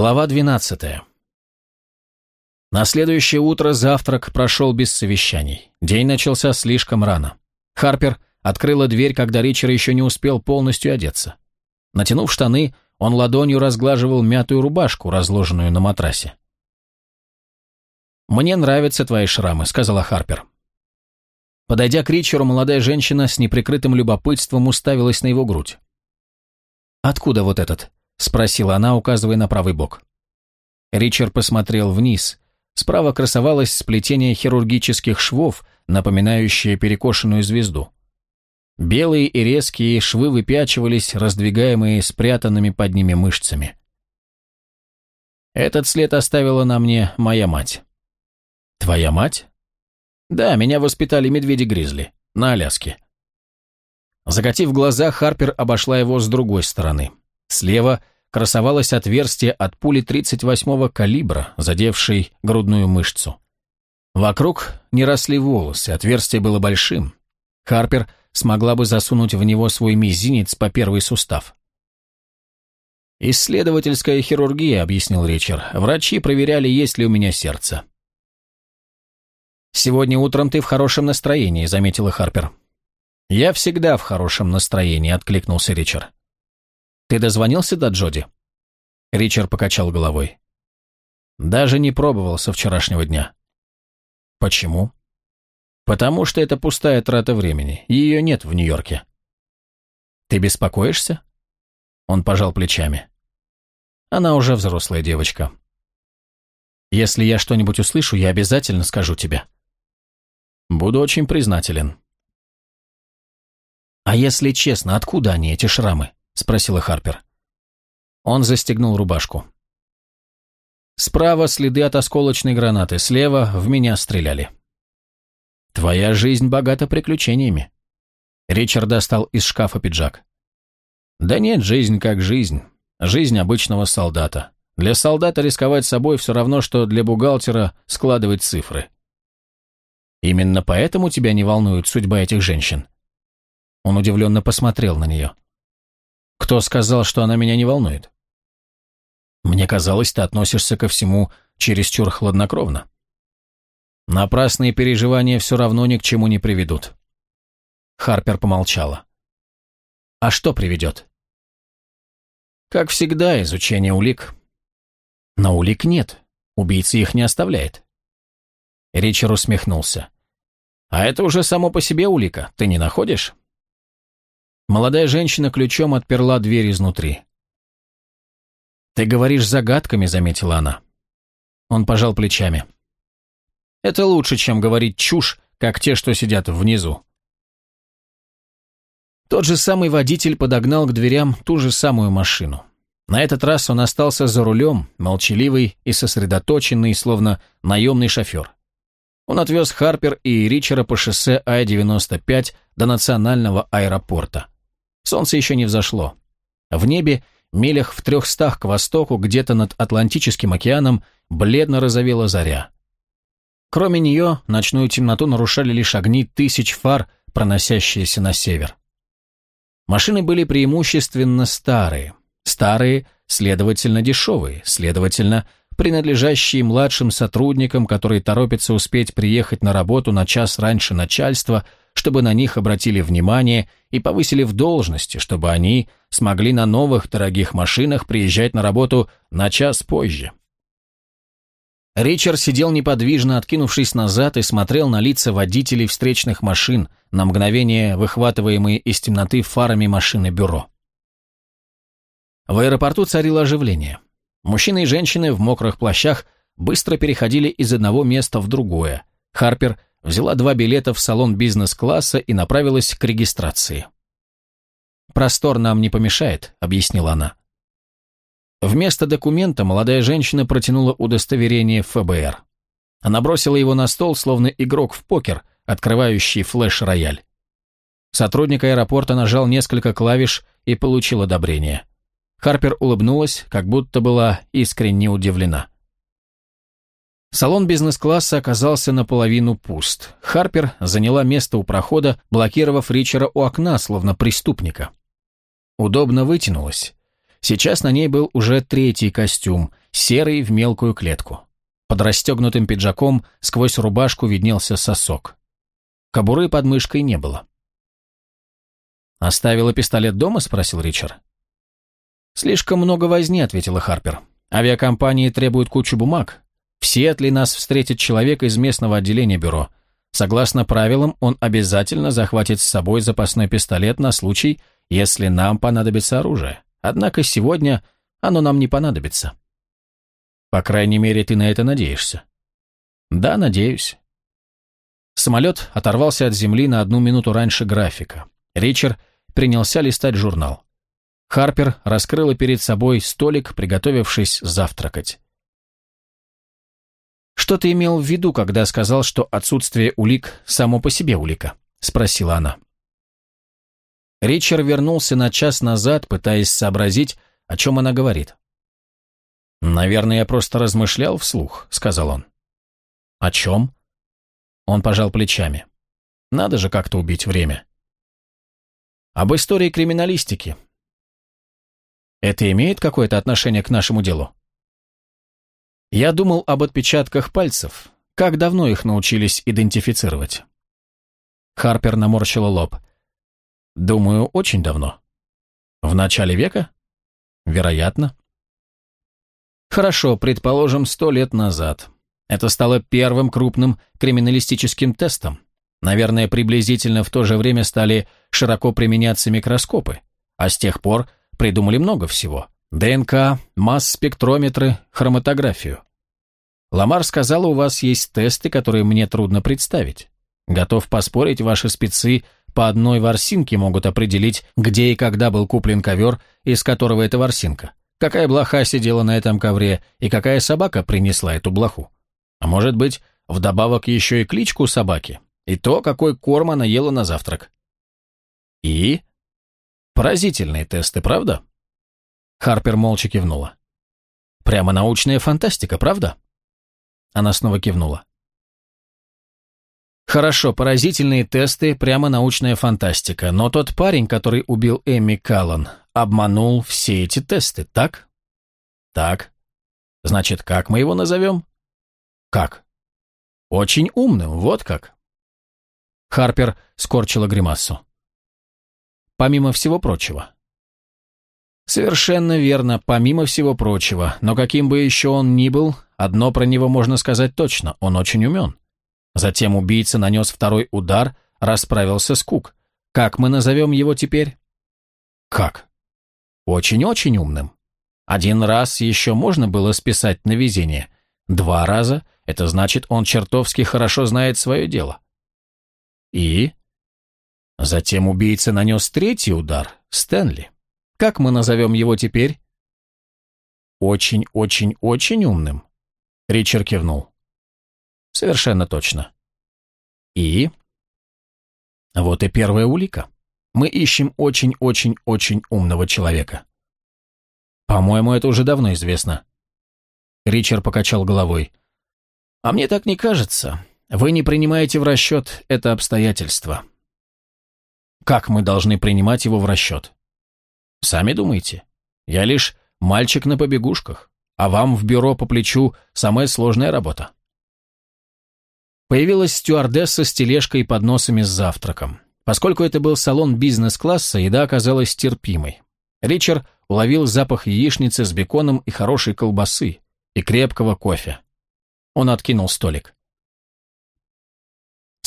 Глава 12. На следующее утро завтрак прошел без совещаний. День начался слишком рано. Харпер открыла дверь, когда Ричард еще не успел полностью одеться. Натянув штаны, он ладонью разглаживал мятую рубашку, разложенную на матрасе. «Мне нравятся твои шрамы», — сказала Харпер. Подойдя к Ричеру, молодая женщина с неприкрытым любопытством уставилась на его грудь. «Откуда вот этот?» — спросила она, указывая на правый бок. Ричард посмотрел вниз. Справа красовалось сплетение хирургических швов, напоминающее перекошенную звезду. Белые и резкие швы выпячивались, раздвигаемые спрятанными под ними мышцами. Этот след оставила на мне моя мать. Твоя мать? Да, меня воспитали медведи-гризли. На Аляске. Закатив глаза, Харпер обошла его с другой стороны. Слева красовалось отверстие от пули 38-го калибра, задевшей грудную мышцу. Вокруг не росли волосы, отверстие было большим. Харпер смогла бы засунуть в него свой мизинец по первый сустав. «Исследовательская хирургия», — объяснил Ричард. «Врачи проверяли, есть ли у меня сердце». «Сегодня утром ты в хорошем настроении», — заметила Харпер. «Я всегда в хорошем настроении», — откликнулся Ричард. «Ты дозвонился до Джоди?» Ричард покачал головой. «Даже не пробовал со вчерашнего дня». «Почему?» «Потому что это пустая трата времени. Ее нет в Нью-Йорке». «Ты беспокоишься?» Он пожал плечами. «Она уже взрослая девочка». «Если я что-нибудь услышу, я обязательно скажу тебе». «Буду очень признателен». «А если честно, откуда они, эти шрамы?» Спросила Харпер. Он застегнул рубашку. Справа следы от осколочной гранаты, слева в меня стреляли. Твоя жизнь богата приключениями. Ричард достал из шкафа пиджак. Да нет, жизнь как жизнь. Жизнь обычного солдата. Для солдата рисковать собой все равно, что для бухгалтера складывать цифры. Именно поэтому тебя не волнует судьба этих женщин. Он удивленно посмотрел на нее. Кто сказал, что она меня не волнует? Мне казалось, ты относишься ко всему чересчур хладнокровно. Напрасные переживания все равно ни к чему не приведут. Харпер помолчала. А что приведет? Как всегда, изучение улик. Но улик нет. Убийца их не оставляет. Ричард усмехнулся. А это уже само по себе улика, ты не находишь? Молодая женщина ключом отперла дверь изнутри. «Ты говоришь загадками», — заметила она. Он пожал плечами. «Это лучше, чем говорить чушь, как те, что сидят внизу». Тот же самый водитель подогнал к дверям ту же самую машину. На этот раз он остался за рулем, молчаливый и сосредоточенный, словно наемный шофер. Он отвез Харпер и Ричера по шоссе А-95 до национального аэропорта. Солнце еще не взошло. В небе, милях в трехстах к востоку, где-то над Атлантическим океаном, бледно розовела заря. Кроме нее, ночную темноту нарушали лишь огни тысяч фар, проносящиеся на север. Машины были преимущественно старые. Старые, следовательно, дешевые, следовательно, принадлежащие младшим сотрудникам, которые торопятся успеть приехать на работу на час раньше начальства, чтобы на них обратили внимание и повысили в должности, чтобы они смогли на новых дорогих машинах приезжать на работу на час позже. Ричард сидел неподвижно, откинувшись назад, и смотрел на лица водителей встречных машин, на мгновение выхватываемые из темноты фарами машины бюро. В аэропорту царило оживление. Мужчины и женщины в мокрых плащах быстро переходили из одного места в другое. Харпер взяла два билета в салон бизнес-класса и направилась к регистрации. «Простор нам не помешает», — объяснила она. Вместо документа молодая женщина протянула удостоверение ФБР. Она бросила его на стол, словно игрок в покер, открывающий флеш-рояль. Сотрудник аэропорта нажал несколько клавиш и получил одобрение. Харпер улыбнулась, как будто была искренне удивлена. Салон бизнес-класса оказался наполовину пуст. Харпер заняла место у прохода, блокировав Ричера у окна, словно преступника. Удобно вытянулась. Сейчас на ней был уже третий костюм, серый в мелкую клетку. Под расстегнутым пиджаком сквозь рубашку виднелся сосок. Кобуры под мышкой не было. «Оставила пистолет дома?» – спросил Ричард. «Слишком много возни», – ответила Харпер. «Авиакомпании требуют кучу бумаг. В Сиэтле нас встретит человек из местного отделения бюро. Согласно правилам, он обязательно захватит с собой запасной пистолет на случай, если нам понадобится оружие. Однако сегодня оно нам не понадобится. По крайней мере, ты на это надеешься. Да, надеюсь. Самолет оторвался от земли на одну минуту раньше графика. Ричард принялся листать журнал. Харпер раскрыла перед собой столик, приготовившись завтракать. «Что ты имел в виду, когда сказал, что отсутствие улик само по себе улика?» – спросила она. Ричард вернулся на час назад, пытаясь сообразить, о чем она говорит. «Наверное, я просто размышлял вслух», — сказал он. «О чем?» Он пожал плечами. «Надо же как-то убить время». «Об истории криминалистики». «Это имеет какое-то отношение к нашему делу?» Я думал об отпечатках пальцев. Как давно их научились идентифицировать? Харпер наморщила лоб. Думаю, очень давно. В начале века? Вероятно. Хорошо, предположим, сто лет назад. Это стало первым крупным криминалистическим тестом. Наверное, приблизительно в то же время стали широко применяться микроскопы, а с тех пор придумали много всего. ДНК, масс-спектрометры, хроматографию. Ламар сказала, у вас есть тесты, которые мне трудно представить. Готов поспорить, ваши спецы по одной ворсинке могут определить, где и когда был куплен ковер, из которого эта ворсинка. Какая блоха сидела на этом ковре и какая собака принесла эту блоху. А может быть, вдобавок еще и кличку собаки, и то, какой корм она ела на завтрак. И? Поразительные тесты, правда? Харпер молча кивнула. «Прямо научная фантастика, правда?» Она снова кивнула. «Хорошо, поразительные тесты, прямо научная фантастика, но тот парень, который убил Эми Каллан, обманул все эти тесты, так?» «Так. Значит, как мы его назовем?» «Как?» «Очень умным, вот как». Харпер скорчила гримасу. «Помимо всего прочего, Совершенно верно, помимо всего прочего, но каким бы еще он ни был, одно про него можно сказать точно, он очень умен. Затем убийца нанес второй удар, расправился с Кук. Как мы назовем его теперь? Как? Очень-очень умным. Один раз еще можно было списать на везение. Два раза – это значит, он чертовски хорошо знает свое дело. И? Затем убийца нанес третий удар – Стэнли. Как мы назовем его теперь?» «Очень-очень-очень умным», — Ричард кивнул. «Совершенно точно». «И?» «Вот и первая улика. Мы ищем очень-очень-очень умного человека». «По-моему, это уже давно известно». Ричард покачал головой. «А мне так не кажется. Вы не принимаете в расчет это обстоятельство». «Как мы должны принимать его в расчет?» Сами думаете. Я лишь мальчик на побегушках, а вам в бюро по плечу самая сложная работа. Появилась стюардесса с тележкой и подносами с завтраком. Поскольку это был салон бизнес-класса, еда оказалась терпимой. Ричард уловил запах яичницы с беконом и хорошей колбасы, и крепкого кофе. Он откинул столик.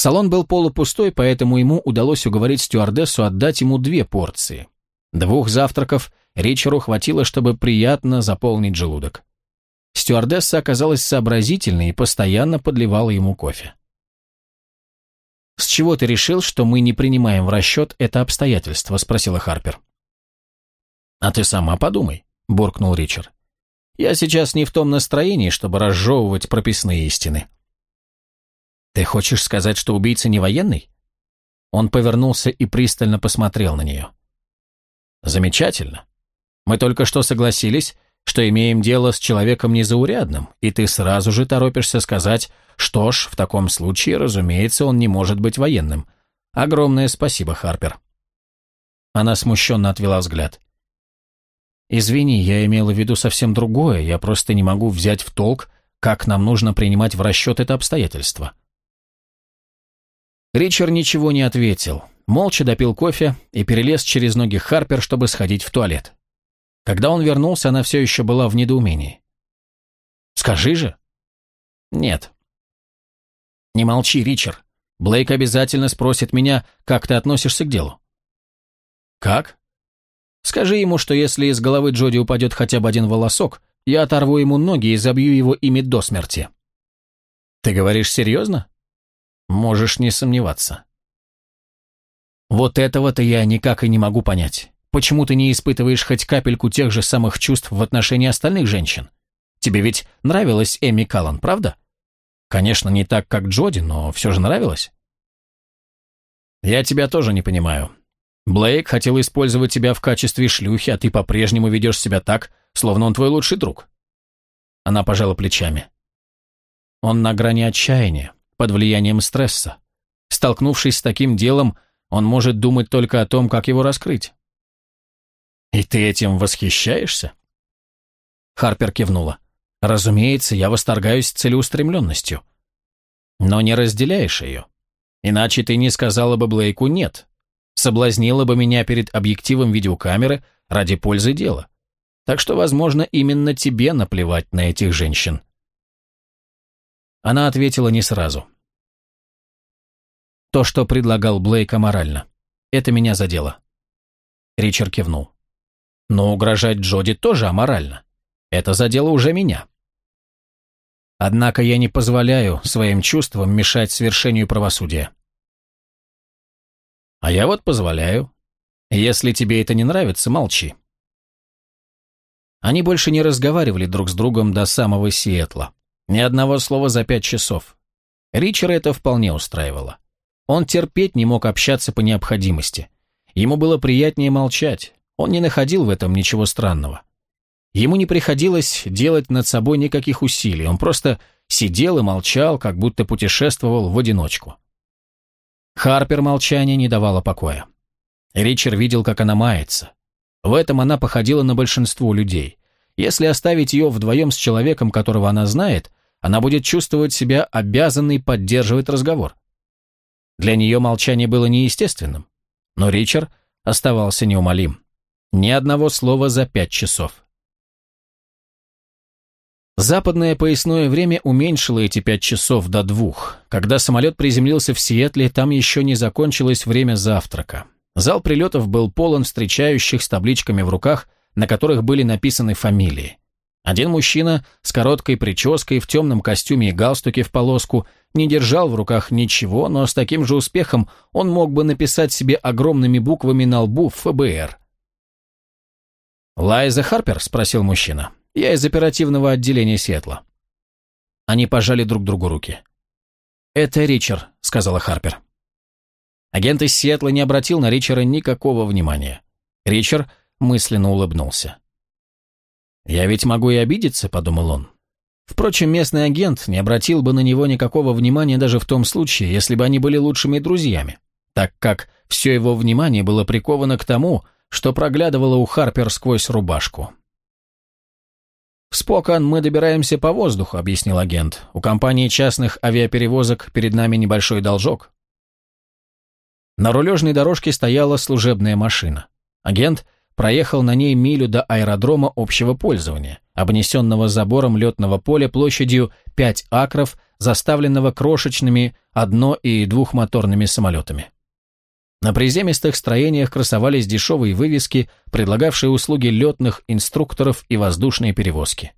Салон был полупустой, поэтому ему удалось уговорить стюардессу отдать ему две порции. Двух завтраков Ричеру хватило, чтобы приятно заполнить желудок. Стюардесса оказалась сообразительной и постоянно подливала ему кофе. «С чего ты решил, что мы не принимаем в расчет это обстоятельство?» – спросила Харпер. «А ты сама подумай», – буркнул Ричард. «Я сейчас не в том настроении, чтобы разжевывать прописные истины». «Ты хочешь сказать, что убийца не военный?» Он повернулся и пристально посмотрел на нее. Замечательно. Мы только что согласились, что имеем дело с человеком незаурядным, и ты сразу же торопишься сказать, что ж, в таком случае, разумеется, он не может быть военным. Огромное спасибо, Харпер. Она смущенно отвела взгляд. Извини, я имела в виду совсем другое, я просто не могу взять в толк, как нам нужно принимать в расчет это обстоятельство. Ричард ничего не ответил, молча допил кофе и перелез через ноги Харпер, чтобы сходить в туалет. Когда он вернулся, она все еще была в недоумении. «Скажи же!» «Нет». «Не молчи, Ричард. Блейк обязательно спросит меня, как ты относишься к делу». «Как?» «Скажи ему, что если из головы Джоди упадет хотя бы один волосок, я оторву ему ноги и забью его ими до смерти». «Ты говоришь серьезно?» «Можешь не сомневаться». «Вот этого-то я никак и не могу понять. Почему ты не испытываешь хоть капельку тех же самых чувств в отношении остальных женщин? Тебе ведь нравилась Эми Каллан, правда? Конечно, не так, как Джоди, но все же нравилось. Я тебя тоже не понимаю. Блейк хотел использовать тебя в качестве шлюхи, а ты по-прежнему ведешь себя так, словно он твой лучший друг. Она пожала плечами. Он на грани отчаяния, под влиянием стресса. Столкнувшись с таким делом, он может думать только о том, как его раскрыть. «И ты этим восхищаешься?» Харпер кивнула. «Разумеется, я восторгаюсь целеустремленностью. Но не разделяешь ее. Иначе ты не сказала бы Блейку «нет». Соблазнила бы меня перед объективом видеокамеры ради пользы дела. Так что, возможно, именно тебе наплевать на этих женщин». Она ответила не сразу. «То, что предлагал Блейк, аморально. Это меня задело». Ричард кивнул. Но угрожать Джоди тоже аморально. Это задело уже меня. Однако я не позволяю своим чувствам мешать свершению правосудия. А я вот позволяю. Если тебе это не нравится, молчи. Они больше не разговаривали друг с другом до самого Сиэтла. Ни одного слова за пять часов. Ричера это вполне устраивало. Он терпеть не мог общаться по необходимости. Ему было приятнее молчать. Он не находил в этом ничего странного. Ему не приходилось делать над собой никаких усилий, он просто сидел и молчал, как будто путешествовал в одиночку. Харпер молчание не давало покоя. Ричард видел, как она мается. В этом она походила на большинство людей. Если оставить ее вдвоем с человеком, которого она знает, она будет чувствовать себя обязанной поддерживать разговор. Для нее молчание было неестественным, но Ричард оставался неумолим. Ни одного слова за пять часов. Западное поясное время уменьшило эти пять часов до двух. Когда самолет приземлился в Сиэтле, там еще не закончилось время завтрака. Зал прилетов был полон встречающих с табличками в руках, на которых были написаны фамилии. Один мужчина с короткой прической в темном костюме и галстуке в полоску не держал в руках ничего, но с таким же успехом он мог бы написать себе огромными буквами на лбу ФБР. «Лайза Харпер?» – спросил мужчина. «Я из оперативного отделения Сиэтла». Они пожали друг другу руки. «Это Ричард», – сказала Харпер. Агент из Сиэтла не обратил на Ричера никакого внимания. Ричард мысленно улыбнулся. «Я ведь могу и обидеться», – подумал он. Впрочем, местный агент не обратил бы на него никакого внимания даже в том случае, если бы они были лучшими друзьями, так как все его внимание было приковано к тому, что проглядывало у Харпер сквозь рубашку. «В Спокан мы добираемся по воздуху», — объяснил агент. «У компании частных авиаперевозок перед нами небольшой должок». На рулежной дорожке стояла служебная машина. Агент проехал на ней милю до аэродрома общего пользования, обнесенного забором летного поля площадью 5 акров, заставленного крошечными одно- и двухмоторными самолетами. На приземистых строениях красовались дешевые вывески, предлагавшие услуги летных инструкторов и воздушные перевозки.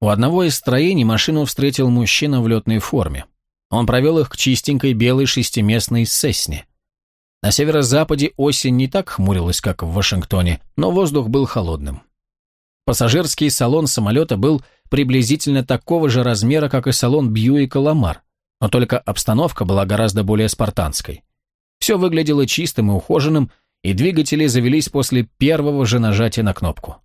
У одного из строений машину встретил мужчина в летной форме. Он провел их к чистенькой белой шестиместной Сесне. На северо-западе осень не так хмурилась, как в Вашингтоне, но воздух был холодным. Пассажирский салон самолета был приблизительно такого же размера, как и салон Бьюика Ламар, но только обстановка была гораздо более спартанской. Все выглядело чистым и ухоженным, и двигатели завелись после первого же нажатия на кнопку.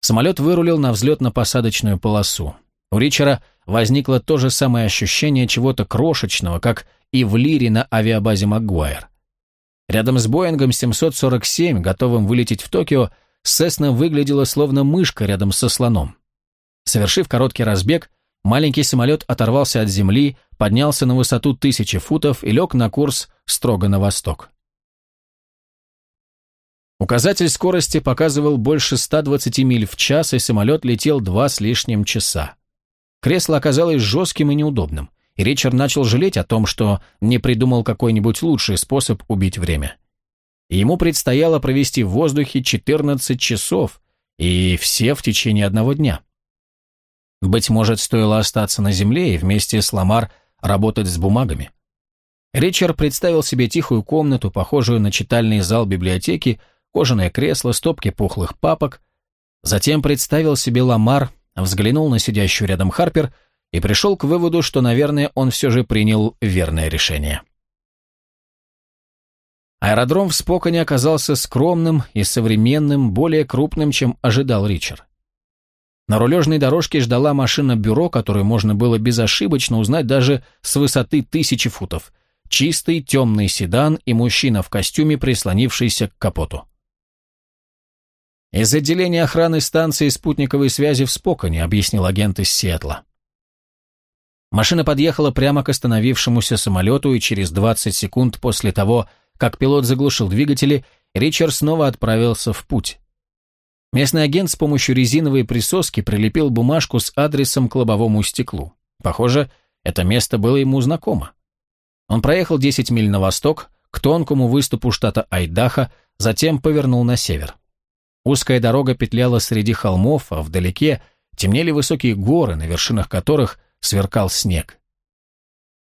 Самолет вырулил на взлетно-посадочную полосу. У Ричера возникло то же самое ощущение чего-то крошечного, как и в Лире на авиабазе Магуайр. Рядом с Боингом 747, готовым вылететь в Токио, Сесна выглядела словно мышка рядом со слоном. Совершив короткий разбег, маленький самолет оторвался от земли, поднялся на высоту тысячи футов и лег на курс строго на восток. Указатель скорости показывал больше 120 миль в час, и самолет летел два с лишним часа. Кресло оказалось жестким и неудобным, и Ричард начал жалеть о том, что не придумал какой-нибудь лучший способ убить время. Ему предстояло провести в воздухе 14 часов, и все в течение одного дня. Быть может, стоило остаться на земле и вместе с Ламар работать с бумагами. Ричард представил себе тихую комнату, похожую на читальный зал библиотеки, кожаное кресло, стопки пухлых папок. Затем представил себе Ламар, взглянул на сидящую рядом Харпер и пришел к выводу, что, наверное, он все же принял верное решение. Аэродром в Споконе оказался скромным и современным, более крупным, чем ожидал Ричард. На рулежной дорожке ждала машина-бюро, которую можно было безошибочно узнать даже с высоты тысячи футов. Чистый темный седан и мужчина в костюме, прислонившийся к капоту. «Из отделения охраны станции спутниковой связи в Споконе», объяснил агент из Сиэтла. Машина подъехала прямо к остановившемуся самолету, и через 20 секунд после того, как пилот заглушил двигатели, Ричард снова отправился в путь. Местный агент с помощью резиновой присоски прилепил бумажку с адресом к лобовому стеклу. Похоже, это место было ему знакомо. Он проехал 10 миль на восток, к тонкому выступу штата Айдахо, затем повернул на север. Узкая дорога петляла среди холмов, а вдалеке темнели высокие горы, на вершинах которых сверкал снег.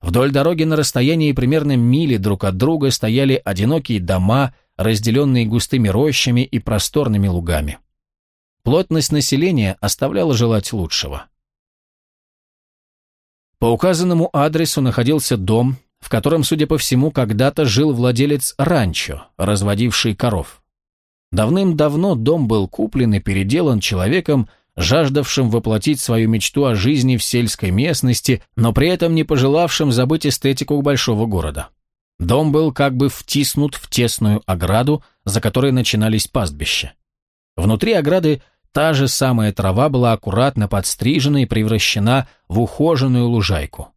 Вдоль дороги на расстоянии примерно мили друг от друга стояли одинокие дома, разделенные густыми рощами и просторными лугами. Плотность населения оставляла желать лучшего. По указанному адресу находился дом, в котором, судя по всему, когда-то жил владелец ранчо, разводивший коров. Давным-давно дом был куплен и переделан человеком, жаждавшим воплотить свою мечту о жизни в сельской местности, но при этом не пожелавшим забыть эстетику большого города. Дом был как бы втиснут в тесную ограду, за которой начинались пастбища. Внутри ограды та же самая трава была аккуратно подстрижена и превращена в ухоженную лужайку.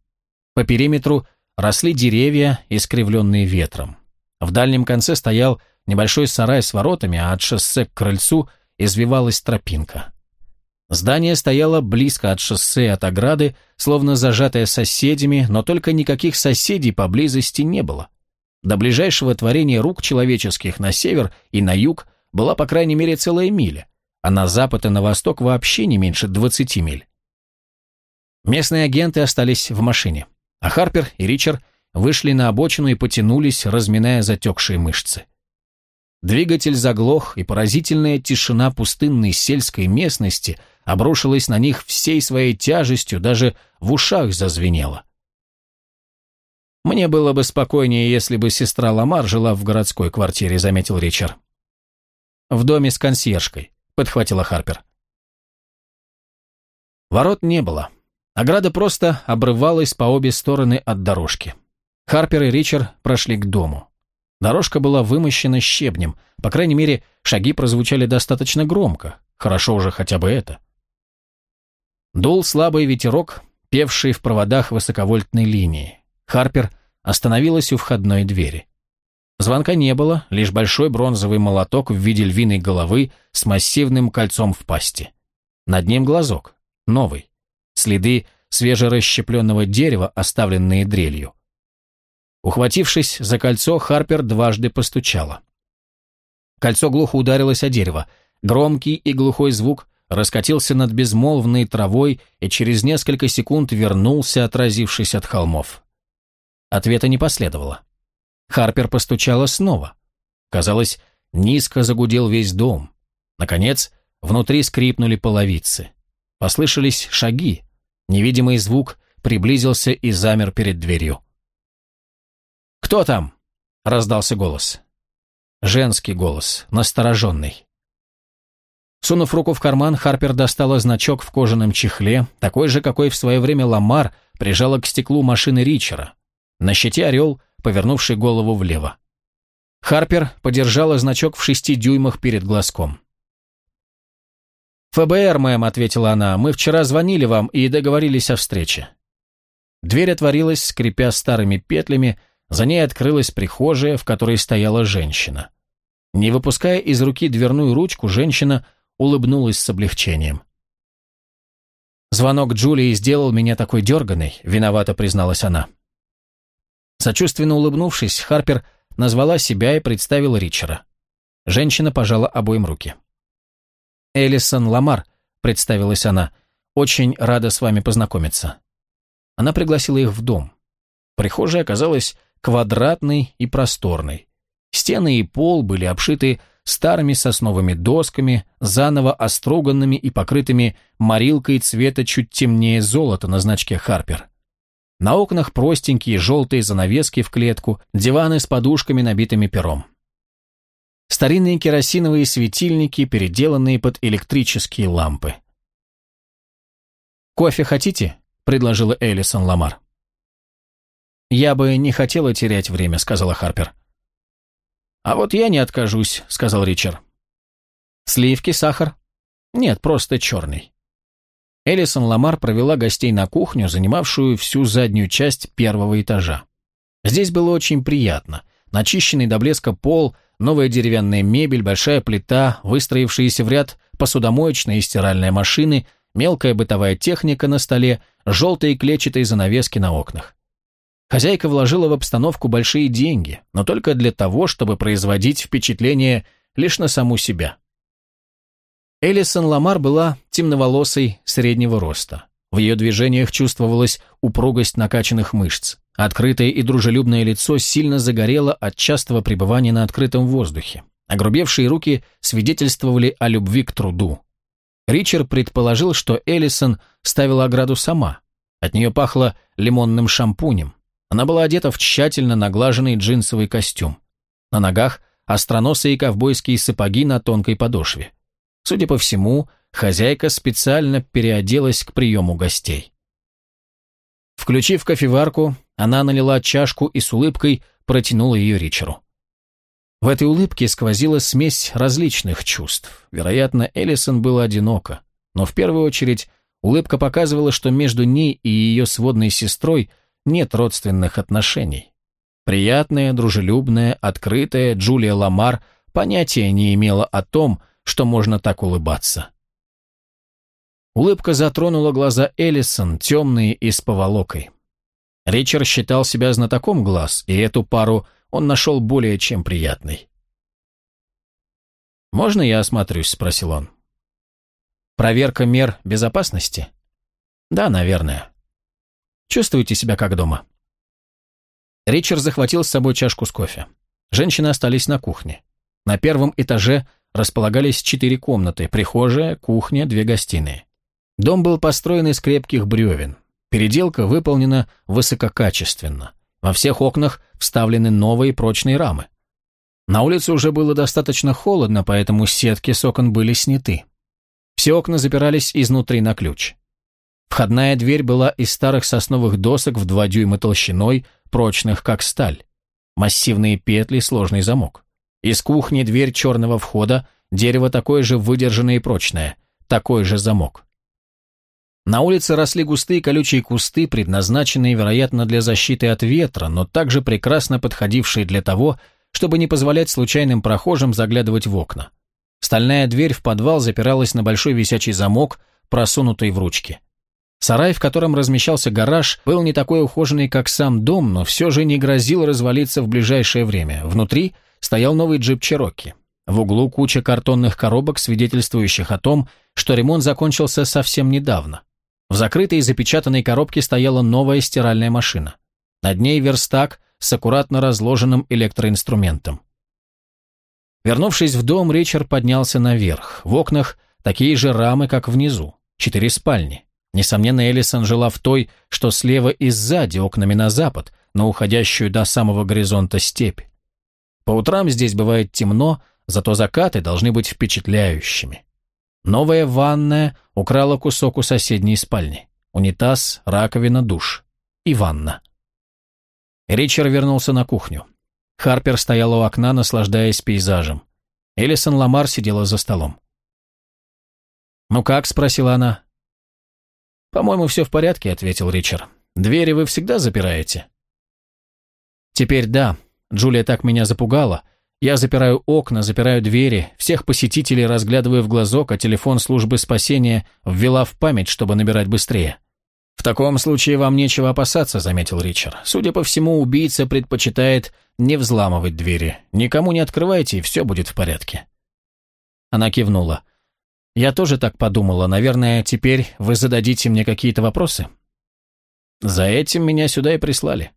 По периметру росли деревья, искривленные ветром. В дальнем конце стоял небольшой сарай с воротами, а от шоссе к крыльцу извивалась тропинка. Здание стояло близко от шоссе от ограды, словно зажатое соседями, но только никаких соседей поблизости не было. До ближайшего творения рук человеческих на север и на юг была по крайней мере целая миля, а на запад и на восток вообще не меньше 20 миль. Местные агенты остались в машине, а Харпер и Ричард вышли на обочину и потянулись, разминая затекшие мышцы. Двигатель заглох, и поразительная тишина пустынной сельской местности обрушилась на них всей своей тяжестью, даже в ушах зазвенела. «Мне было бы спокойнее, если бы сестра Ламар жила в городской квартире», — заметил Ричард. «В доме с консьержкой», — подхватила Харпер. Ворот не было. Ограда просто обрывалась по обе стороны от дорожки. Харпер и Ричард прошли к дому. Дорожка была вымощена щебнем, по крайней мере, шаги прозвучали достаточно громко, хорошо уже хотя бы это. Дул слабый ветерок, певший в проводах высоковольтной линии. Харпер остановилась у входной двери. Звонка не было, лишь большой бронзовый молоток в виде львиной головы с массивным кольцом в пасти. Над ним глазок, новый. Следы свежерасщепленного дерева, оставленные дрелью. Ухватившись за кольцо, Харпер дважды постучала. Кольцо глухо ударилось о дерево. Громкий и глухой звук раскатился над безмолвной травой и через несколько секунд вернулся, отразившись от холмов. Ответа не последовало. Харпер постучала снова. Казалось, низко загудел весь дом. Наконец, внутри скрипнули половицы. Послышались шаги. Невидимый звук приблизился и замер перед дверью. «Кто там?» — раздался голос. Женский голос, настороженный. Сунув руку в карман, Харпер достала значок в кожаном чехле, такой же, какой в свое время Ламар прижала к стеклу машины Ричера. На щите орел, повернувший голову влево. Харпер подержала значок в шести дюймах перед глазком. «ФБР, мэм», — ответила она, — «мы вчера звонили вам и договорились о встрече». Дверь отворилась, скрипя старыми петлями, за ней открылась прихожая, в которой стояла женщина. Не выпуская из руки дверную ручку, женщина улыбнулась с облегчением. «Звонок Джулии сделал меня такой дерганой», — виновато призналась она. Сочувственно улыбнувшись, Харпер назвала себя и представила Ричера. Женщина пожала обоим руки. «Элисон Ламар», — представилась она, — «очень рада с вами познакомиться». Она пригласила их в дом. Прихожая оказалась квадратной и просторной. Стены и пол были обшиты старыми сосновыми досками, заново остроганными и покрытыми морилкой цвета чуть темнее золота на значке «Харпер». На окнах простенькие желтые занавески в клетку, диваны с подушками, набитыми пером. Старинные керосиновые светильники, переделанные под электрические лампы. «Кофе хотите?» – предложила Элисон Ламар. «Я бы не хотела терять время», – сказала Харпер. «А вот я не откажусь», — сказал Ричард. «Сливки, сахар?» «Нет, просто черный». Элисон Ламар провела гостей на кухню, занимавшую всю заднюю часть первого этажа. Здесь было очень приятно. Начищенный до блеска пол, новая деревянная мебель, большая плита, выстроившиеся в ряд посудомоечные и стиральные машины, мелкая бытовая техника на столе, желтые клетчатые занавески на окнах. Хозяйка вложила в обстановку большие деньги, но только для того, чтобы производить впечатление лишь на саму себя. Элисон Ламар была темноволосой, среднего роста. В ее движениях чувствовалась упругость накачанных мышц. Открытое и дружелюбное лицо сильно загорело от частого пребывания на открытом воздухе. Огрубевшие руки свидетельствовали о любви к труду. Ричард предположил, что Элисон ставила ограду сама. От нее пахло лимонным шампунем. Она была одета в тщательно наглаженный джинсовый костюм. На ногах остроносые ковбойские сапоги на тонкой подошве. Судя по всему, хозяйка специально переоделась к приему гостей. Включив кофеварку, она налила чашку и с улыбкой протянула ее Ричеру. В этой улыбке сквозила смесь различных чувств. Вероятно, Эллисон была одинока, но в первую очередь улыбка показывала, что между ней и ее сводной сестрой нет родственных отношений. Приятная, дружелюбная, открытая Джулия Ламар понятия не имела о том, что можно так улыбаться. Улыбка затронула глаза Эллисон, темные и с поволокой. Ричард считал себя знатоком глаз, и эту пару он нашел более чем приятной. «Можно я осмотрюсь?» – спросил он. «Проверка мер безопасности?» «Да, наверное. Чувствуете себя как дома?» Ричард захватил с собой чашку с кофе. Женщины остались на кухне. На первом этаже располагались четыре комнаты, прихожая, кухня, две гостиные. Дом был построен из крепких бревен. Переделка выполнена высококачественно. Во всех окнах вставлены новые прочные рамы. На улице уже было достаточно холодно, поэтому сетки с окон были сняты. Все окна запирались изнутри на ключ. Входная дверь была из старых сосновых досок в два дюйма толщиной, прочных как сталь. Массивные петли, сложный замок. Из кухни дверь черного входа, дерево такое же выдержанное и прочное, такой же замок. На улице росли густые колючие кусты, предназначенные, вероятно, для защиты от ветра, но также прекрасно подходившие для того, чтобы не позволять случайным прохожим заглядывать в окна. Стальная дверь в подвал запиралась на большой висячий замок, просунутый в ручки. Сарай, в котором размещался гараж, был не такой ухоженный, как сам дом, но все же не грозил развалиться в ближайшее время. Внутри стоял новый джип Чероки. В углу куча картонных коробок, свидетельствующих о том, что ремонт закончился совсем недавно. В закрытой и запечатанной коробке стояла новая стиральная машина. Над ней верстак с аккуратно разложенным электроинструментом. Вернувшись в дом, Ричард поднялся наверх. В окнах такие же рамы, как внизу. Четыре спальни. Несомненно, Элисон жила в той, что слева и сзади, окнами на запад, на уходящую до самого горизонта степь. По утрам здесь бывает темно, зато закаты должны быть впечатляющими. Новая ванная украла кусок у соседней спальни. Унитаз, раковина, душ. И ванна. Ричард вернулся на кухню. Харпер стояла у окна, наслаждаясь пейзажем. Элисон Ламар сидела за столом. «Ну как?» – спросила она. «По-моему, все в порядке», – ответил Ричард. «Двери вы всегда запираете?» «Теперь да. Джулия так меня запугала. Я запираю окна, запираю двери, всех посетителей разглядываю в глазок, а телефон службы спасения ввела в память, чтобы набирать быстрее». «В таком случае вам нечего опасаться», — заметил Ричард. «Судя по всему, убийца предпочитает не взламывать двери. Никому не открывайте, и все будет в порядке». Она кивнула. «Я тоже так подумала. Наверное, теперь вы зададите мне какие-то вопросы?» «За этим меня сюда и прислали».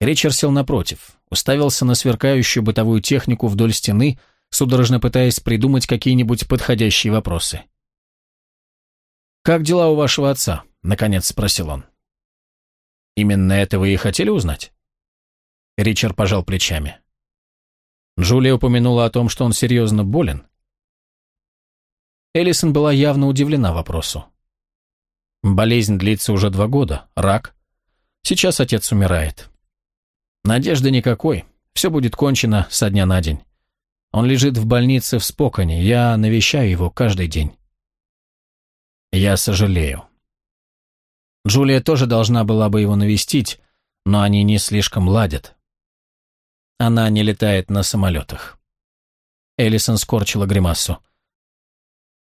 Ричард сел напротив, уставился на сверкающую бытовую технику вдоль стены, судорожно пытаясь придумать какие-нибудь подходящие вопросы. «Как дела у вашего отца?» — наконец спросил он. «Именно это вы и хотели узнать?» Ричард пожал плечами. Джулия упомянула о том, что он серьезно болен. Эллисон была явно удивлена вопросу. Болезнь длится уже два года, рак. Сейчас отец умирает. Надежды никакой, все будет кончено со дня на день. Он лежит в больнице в Споконе, я навещаю его каждый день. Я сожалею. Джулия тоже должна была бы его навестить, но они не слишком ладят. Она не летает на самолетах. Эллисон скорчила гримасу.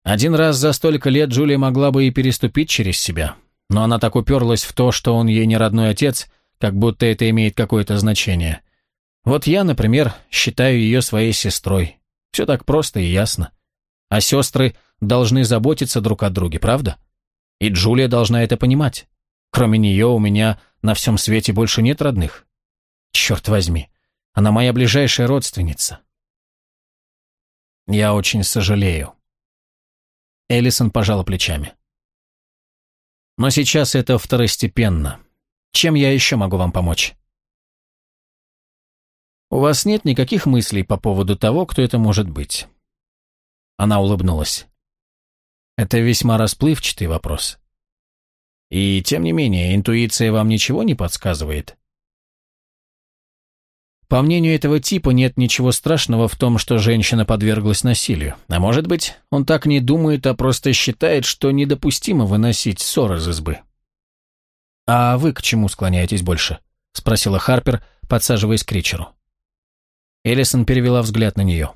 Один раз за столько лет Джулия могла бы и переступить через себя, но она так уперлась в то, что он ей не родной отец, как будто это имеет какое-то значение. Вот я, например, считаю ее своей сестрой. Все так просто и ясно. А сестры должны заботиться друг о друге, правда? И Джулия должна это понимать. Кроме нее у меня на всем свете больше нет родных. Черт возьми, она моя ближайшая родственница. Я очень сожалею. Эллисон пожала плечами. Но сейчас это второстепенно. Чем я еще могу вам помочь? У вас нет никаких мыслей по поводу того, кто это может быть? Она улыбнулась. Это весьма расплывчатый вопрос. И тем не менее, интуиция вам ничего не подсказывает? По мнению этого типа, нет ничего страшного в том, что женщина подверглась насилию. А может быть, он так не думает, а просто считает, что недопустимо выносить ссор из избы. «А вы к чему склоняетесь больше?» — спросила Харпер, подсаживаясь к Ричеру. Эллисон перевела взгляд на нее.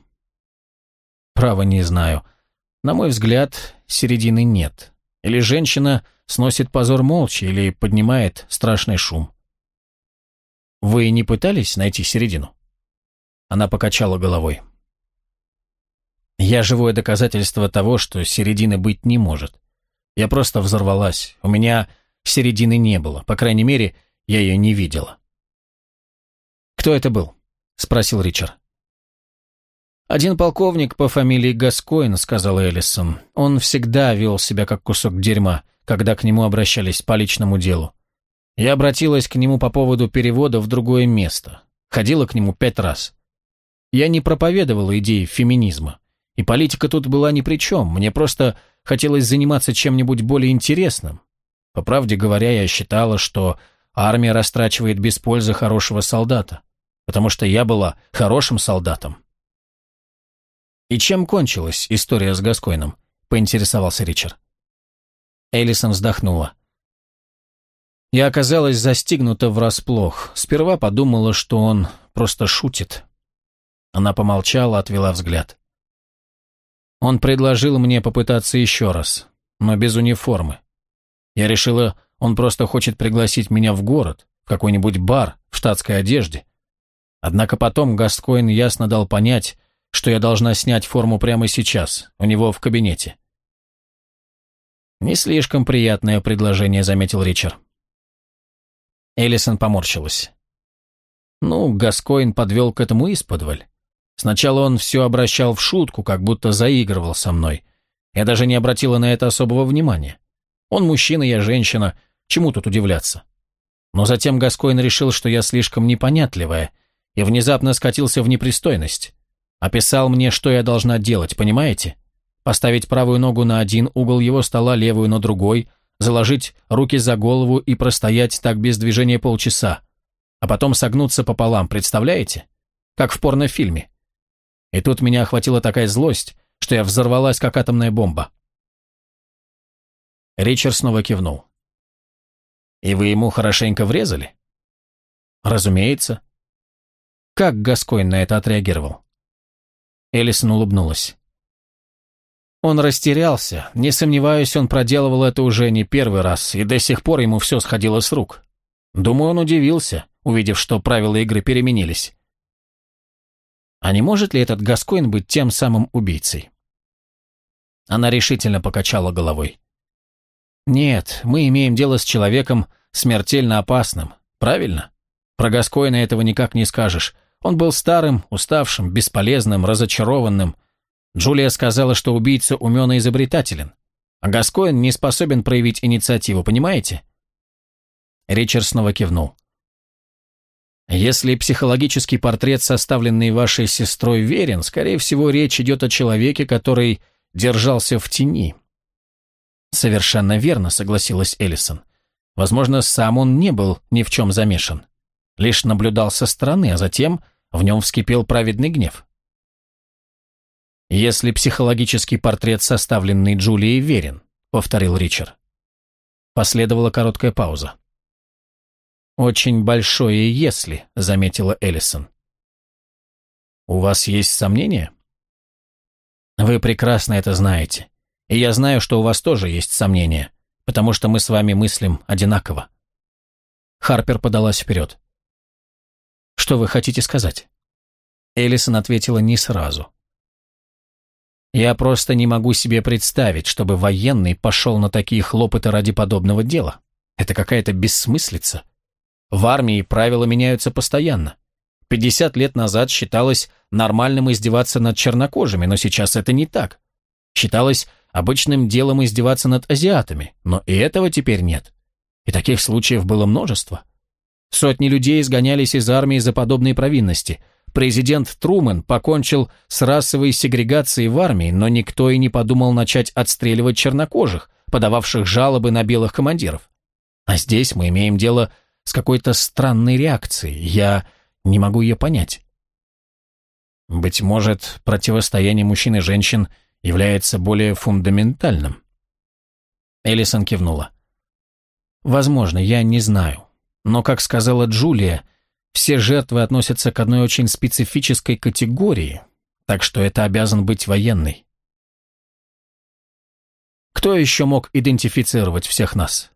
«Право не знаю. На мой взгляд, середины нет. Или женщина сносит позор молча, или поднимает страшный шум. Вы не пытались найти середину? Она покачала головой. Я живое доказательство того, что середины быть не может. Я просто взорвалась. У меня середины не было. По крайней мере, я ее не видела. «Кто это был?» — спросил Ричард. «Один полковник по фамилии Гаскоин», — сказал Эллисон. «Он всегда вел себя как кусок дерьма, когда к нему обращались по личному делу. Я обратилась к нему по поводу перевода в другое место. Ходила к нему пять раз. Я не проповедовала идеи феминизма. И политика тут была ни при чем. Мне просто хотелось заниматься чем-нибудь более интересным. По правде говоря, я считала, что армия растрачивает без пользы хорошего солдата. Потому что я была хорошим солдатом. «И чем кончилась история с Гаскойном?» – поинтересовался Ричард. Элисон вздохнула. Я оказалась застигнута врасплох. Сперва подумала, что он просто шутит. Она помолчала, отвела взгляд. Он предложил мне попытаться еще раз, но без униформы. Я решила, он просто хочет пригласить меня в город, в какой-нибудь бар, в штатской одежде. Однако потом Гаскоин ясно дал понять, что я должна снять форму прямо сейчас, у него в кабинете. «Не слишком приятное предложение», — заметил Ричард. Эллисон поморщилась. Ну, Гаскоин подвел к этому исподволь. Сначала он все обращал в шутку, как будто заигрывал со мной. Я даже не обратила на это особого внимания. Он мужчина, я женщина, чему тут удивляться? Но затем Гаскоин решил, что я слишком непонятливая, и внезапно скатился в непристойность. Описал мне, что я должна делать, понимаете? Поставить правую ногу на один угол его стола, левую на другой, заложить руки за голову и простоять так без движения полчаса, а потом согнуться пополам, представляете? Как в порнофильме. И тут меня охватила такая злость, что я взорвалась, как атомная бомба. Ричард снова кивнул. «И вы ему хорошенько врезали?» «Разумеется». Как Гаскойн на это отреагировал? Элисон улыбнулась. Он растерялся. Не сомневаюсь, он проделывал это уже не первый раз, и до сих пор ему все сходило с рук. Думаю, он удивился, увидев, что правила игры переменились. А не может ли этот Гаскоин быть тем самым убийцей? Она решительно покачала головой. Нет, мы имеем дело с человеком смертельно опасным, правильно? Про Гаскоина этого никак не скажешь. Он был старым, уставшим, бесполезным, разочарованным, Джулия сказала, что убийца умен и изобретателен, а Гаскоин не способен проявить инициативу, понимаете? Ричард снова кивнул. Если психологический портрет, составленный вашей сестрой, верен, скорее всего, речь идет о человеке, который держался в тени. Совершенно верно, согласилась Эллисон. Возможно, сам он не был ни в чем замешан. Лишь наблюдал со стороны, а затем в нем вскипел праведный гнев. «Если психологический портрет, составленный Джулией, верен», — повторил Ричард. Последовала короткая пауза. «Очень большое «если», — заметила Эллисон. «У вас есть сомнения?» «Вы прекрасно это знаете. И я знаю, что у вас тоже есть сомнения, потому что мы с вами мыслим одинаково». Харпер подалась вперед. «Что вы хотите сказать?» Эллисон ответила не сразу. Я просто не могу себе представить, чтобы военный пошел на такие хлопоты ради подобного дела. Это какая-то бессмыслица. В армии правила меняются постоянно. 50 лет назад считалось нормальным издеваться над чернокожими, но сейчас это не так. Считалось обычным делом издеваться над азиатами, но и этого теперь нет. И таких случаев было множество. Сотни людей изгонялись из армии за подобные провинности – Президент Трумэн покончил с расовой сегрегацией в армии, но никто и не подумал начать отстреливать чернокожих, подававших жалобы на белых командиров. А здесь мы имеем дело с какой-то странной реакцией. Я не могу ее понять. Быть может, противостояние мужчин и женщин является более фундаментальным. Элисон кивнула. Возможно, я не знаю. Но, как сказала Джулия, все жертвы относятся к одной очень специфической категории, так что это обязан быть военный. Кто еще мог идентифицировать всех нас?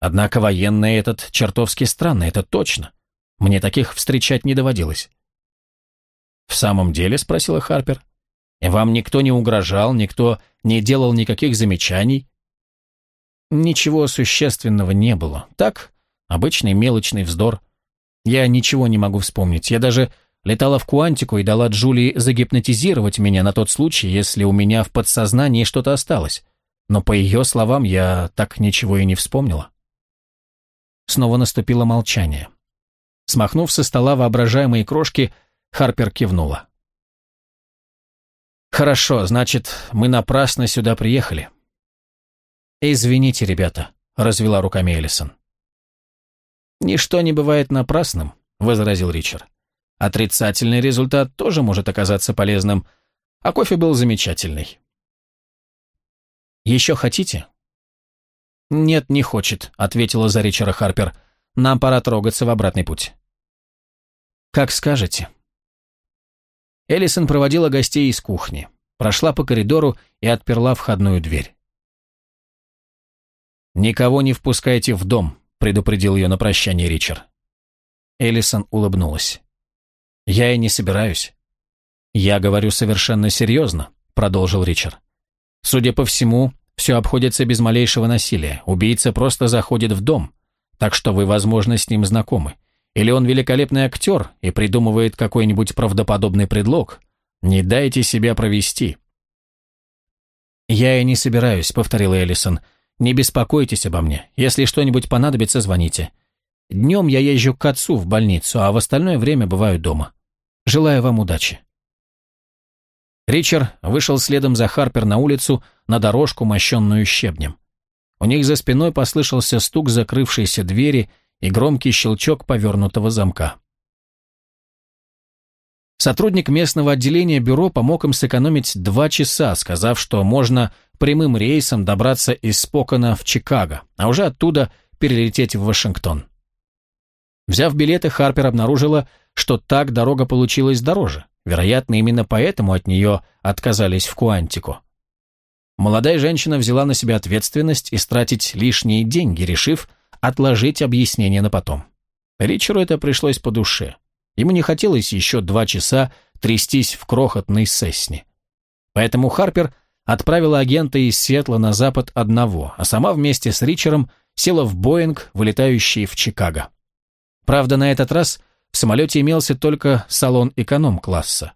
Однако военный этот чертовски странный, это точно. Мне таких встречать не доводилось. «В самом деле?» — спросила Харпер. «Вам никто не угрожал, никто не делал никаких замечаний?» «Ничего существенного не было. Так, обычный мелочный вздор. Я ничего не могу вспомнить. Я даже летала в Куантику и дала Джулии загипнотизировать меня на тот случай, если у меня в подсознании что-то осталось. Но по ее словам я так ничего и не вспомнила. Снова наступило молчание. Смахнув со стола воображаемые крошки, Харпер кивнула. «Хорошо, значит, мы напрасно сюда приехали». «Извините, ребята», — развела руками Эллисон. «Ничто не бывает напрасным», — возразил Ричард. «Отрицательный результат тоже может оказаться полезным, а кофе был замечательный». «Еще хотите?» «Нет, не хочет», — ответила за Ричера Харпер. «Нам пора трогаться в обратный путь». «Как скажете». Эллисон проводила гостей из кухни, прошла по коридору и отперла входную дверь. «Никого не впускайте в дом», предупредил ее на прощание Ричард. Эллисон улыбнулась. «Я и не собираюсь». «Я говорю совершенно серьезно», — продолжил Ричард. «Судя по всему, все обходится без малейшего насилия. Убийца просто заходит в дом, так что вы, возможно, с ним знакомы. Или он великолепный актер и придумывает какой-нибудь правдоподобный предлог. Не дайте себя провести». «Я и не собираюсь», — повторила Эллисон. Не беспокойтесь обо мне. Если что-нибудь понадобится, звоните. Днем я езжу к отцу в больницу, а в остальное время бываю дома. Желаю вам удачи». Ричард вышел следом за Харпер на улицу, на дорожку, мощенную щебнем. У них за спиной послышался стук закрывшейся двери и громкий щелчок повернутого замка. Сотрудник местного отделения бюро помог им сэкономить два часа, сказав, что можно прямым рейсом добраться из Спокона в Чикаго, а уже оттуда перелететь в Вашингтон. Взяв билеты, Харпер обнаружила, что так дорога получилась дороже. Вероятно, именно поэтому от нее отказались в Куантику. Молодая женщина взяла на себя ответственность истратить лишние деньги, решив отложить объяснение на потом. Ричеру это пришлось по душе. Ему не хотелось еще два часа трястись в крохотной сесне. Поэтому Харпер отправила агента из Сиэтла на запад одного, а сама вместе с Ричером села в Боинг, вылетающий в Чикаго. Правда, на этот раз в самолете имелся только салон эконом-класса.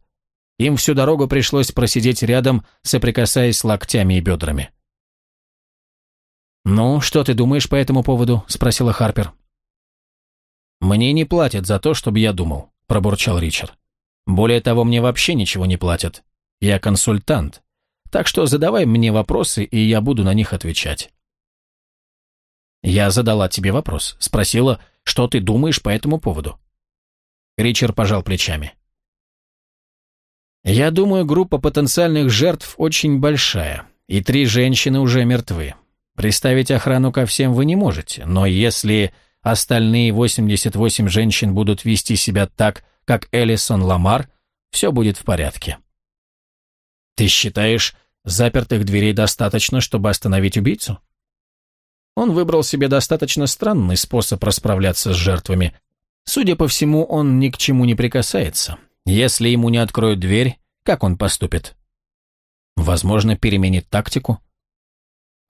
Им всю дорогу пришлось просидеть рядом, соприкасаясь локтями и бедрами. «Ну, что ты думаешь по этому поводу?» – спросила Харпер. «Мне не платят за то, чтобы я думал», – пробурчал Ричард. «Более того, мне вообще ничего не платят. Я консультант. Так что задавай мне вопросы, и я буду на них отвечать». «Я задала тебе вопрос. Спросила, что ты думаешь по этому поводу?» Ричард пожал плечами. «Я думаю, группа потенциальных жертв очень большая, и три женщины уже мертвы. Приставить охрану ко всем вы не можете, но если остальные 88 женщин будут вести себя так, как Элисон Ламар, все будет в порядке. Ты считаешь, запертых дверей достаточно, чтобы остановить убийцу? Он выбрал себе достаточно странный способ расправляться с жертвами. Судя по всему, он ни к чему не прикасается. Если ему не откроют дверь, как он поступит? Возможно, переменит тактику.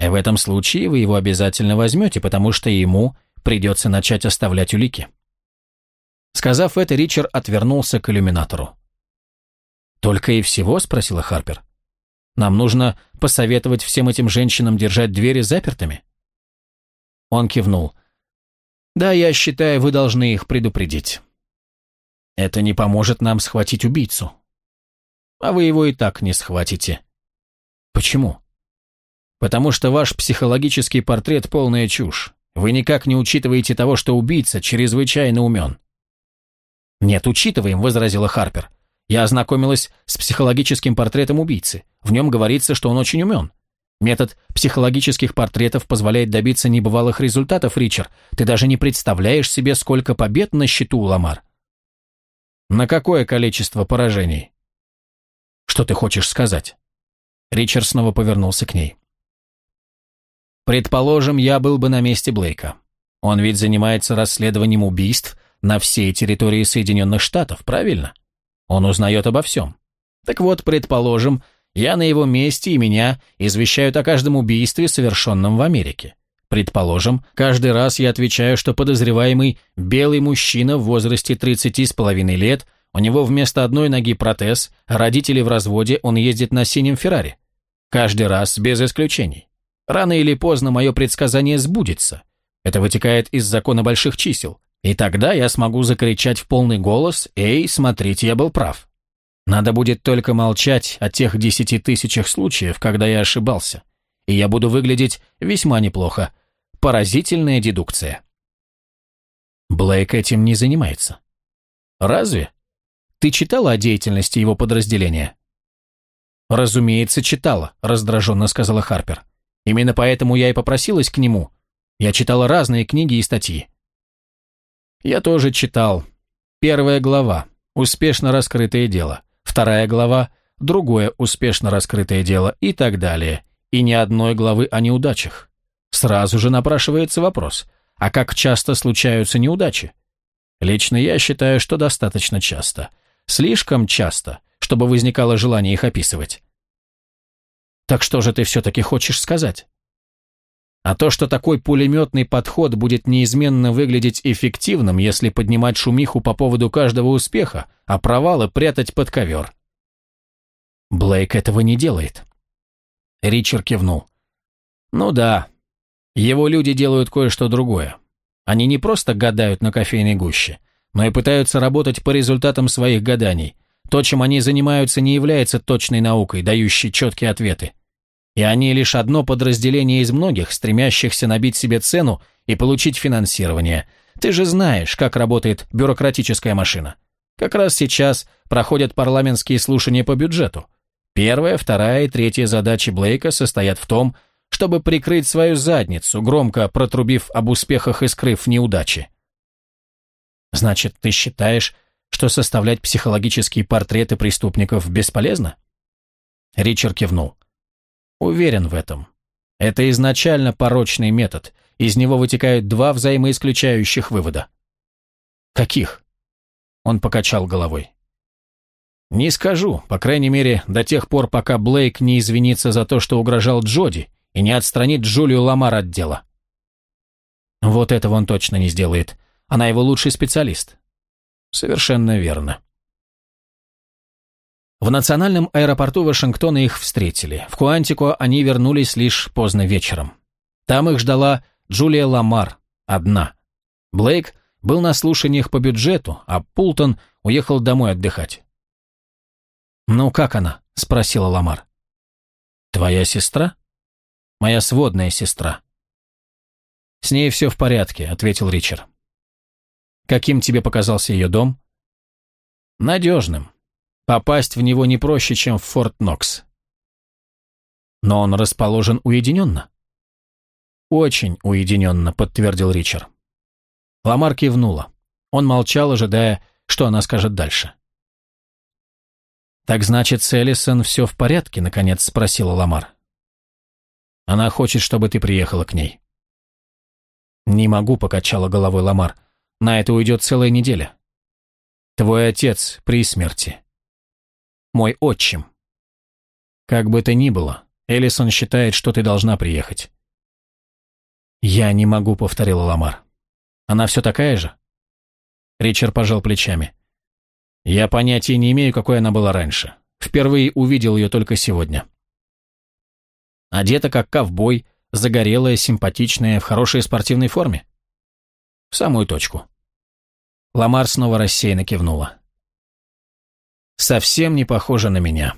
И в этом случае вы его обязательно возьмете, потому что ему придется начать оставлять улики. Сказав это, Ричард отвернулся к иллюминатору. «Только и всего?» – спросила Харпер. «Нам нужно посоветовать всем этим женщинам держать двери запертыми?» Он кивнул. «Да, я считаю, вы должны их предупредить. Это не поможет нам схватить убийцу. А вы его и так не схватите. Почему? Потому что ваш психологический портрет – полная чушь. Вы никак не учитываете того, что убийца чрезвычайно умен». «Нет, учитываем», – возразила Харпер. «Я ознакомилась с психологическим портретом убийцы. В нем говорится, что он очень умен. Метод психологических портретов позволяет добиться небывалых результатов, Ричард. Ты даже не представляешь себе, сколько побед на счету у Ламар. На какое количество поражений? Что ты хочешь сказать? Ричард снова повернулся к ней. Предположим, я был бы на месте Блейка. Он ведь занимается расследованием убийств на всей территории Соединенных Штатов, правильно? Он узнает обо всем. Так вот, предположим, я на его месте и меня извещают о каждом убийстве, совершенном в Америке. Предположим, каждый раз я отвечаю, что подозреваемый белый мужчина в возрасте 30 с половиной лет, у него вместо одной ноги протез, родители в разводе, он ездит на синем Феррари. Каждый раз, без исключений. Рано или поздно мое предсказание сбудется. Это вытекает из закона больших чисел. И тогда я смогу закричать в полный голос «Эй, смотрите, я был прав». Надо будет только молчать о тех десяти тысячах случаев, когда я ошибался. И я буду выглядеть весьма неплохо. Поразительная дедукция. Блейк этим не занимается. Разве? Ты читала о деятельности его подразделения? Разумеется, читала, раздраженно сказала Харпер. Именно поэтому я и попросилась к нему. Я читала разные книги и статьи. Я тоже читал. Первая глава. Успешно раскрытое дело. Вторая глава. Другое успешно раскрытое дело и так далее. И ни одной главы о неудачах. Сразу же напрашивается вопрос. А как часто случаются неудачи? Лично я считаю, что достаточно часто. Слишком часто, чтобы возникало желание их описывать. Так что же ты все-таки хочешь сказать? А то, что такой пулеметный подход будет неизменно выглядеть эффективным, если поднимать шумиху по поводу каждого успеха, а провалы прятать под ковер. Блейк этого не делает. Ричард кивнул. Ну да, его люди делают кое-что другое. Они не просто гадают на кофейной гуще, но и пытаются работать по результатам своих гаданий. То, чем они занимаются, не является точной наукой, дающей четкие ответы и они лишь одно подразделение из многих, стремящихся набить себе цену и получить финансирование. Ты же знаешь, как работает бюрократическая машина. Как раз сейчас проходят парламентские слушания по бюджету. Первая, вторая и третья задачи Блейка состоят в том, чтобы прикрыть свою задницу, громко протрубив об успехах и скрыв неудачи. Значит, ты считаешь, что составлять психологические портреты преступников бесполезно? Ричард кивнул. Уверен в этом. Это изначально порочный метод. Из него вытекают два взаимоисключающих вывода. Каких? Он покачал головой. Не скажу, по крайней мере, до тех пор, пока Блейк не извинится за то, что угрожал Джоди, и не отстранит Джулию Ламар от дела. Вот этого он точно не сделает. Она его лучший специалист. Совершенно верно. В национальном аэропорту Вашингтона их встретили. В Куантико они вернулись лишь поздно вечером. Там их ждала Джулия Ламар, одна. Блейк был на слушаниях по бюджету, а Пултон уехал домой отдыхать. «Ну как она?» – спросила Ламар. «Твоя сестра?» «Моя сводная сестра». «С ней все в порядке», – ответил Ричард. Каким тебе показался ее дом? Надежным. Попасть в него не проще, чем в Форт Нокс. Но он расположен уединенно. Очень уединенно, подтвердил Ричард. Ламар кивнула. Он молчал, ожидая, что она скажет дальше. «Так значит, с Эллисон все в порядке?» — наконец спросила Ламар. «Она хочет, чтобы ты приехала к ней». «Не могу», — покачала головой Ламар. На это уйдет целая неделя. Твой отец при смерти. Мой отчим. Как бы то ни было, Элисон считает, что ты должна приехать. Я не могу, повторила Ламар. Она все такая же? Ричард пожал плечами. Я понятия не имею, какой она была раньше. Впервые увидел ее только сегодня. Одета как ковбой, загорелая, симпатичная, в хорошей спортивной форме. В самую точку. Ламар снова рассеянно кивнула. Совсем не похожа на меня.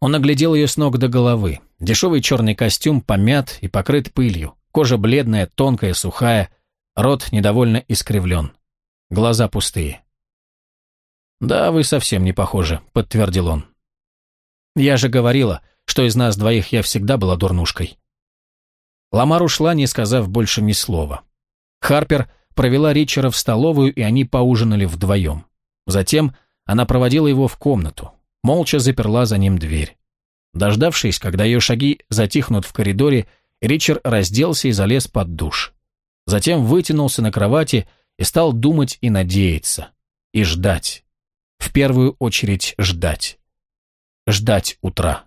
Он оглядел ее с ног до головы. Дешевый черный костюм помят и покрыт пылью. Кожа бледная, тонкая, сухая. Рот недовольно искривлен. Глаза пустые. «Да, вы совсем не похожи», — подтвердил он. «Я же говорила, что из нас двоих я всегда была дурнушкой». Ламар ушла, не сказав больше ни слова. Харпер провела Ричера в столовую, и они поужинали вдвоем. Затем она проводила его в комнату, молча заперла за ним дверь. Дождавшись, когда ее шаги затихнут в коридоре, Ричард разделся и залез под душ. Затем вытянулся на кровати и стал думать и надеяться. И ждать. В первую очередь ждать. Ждать утра.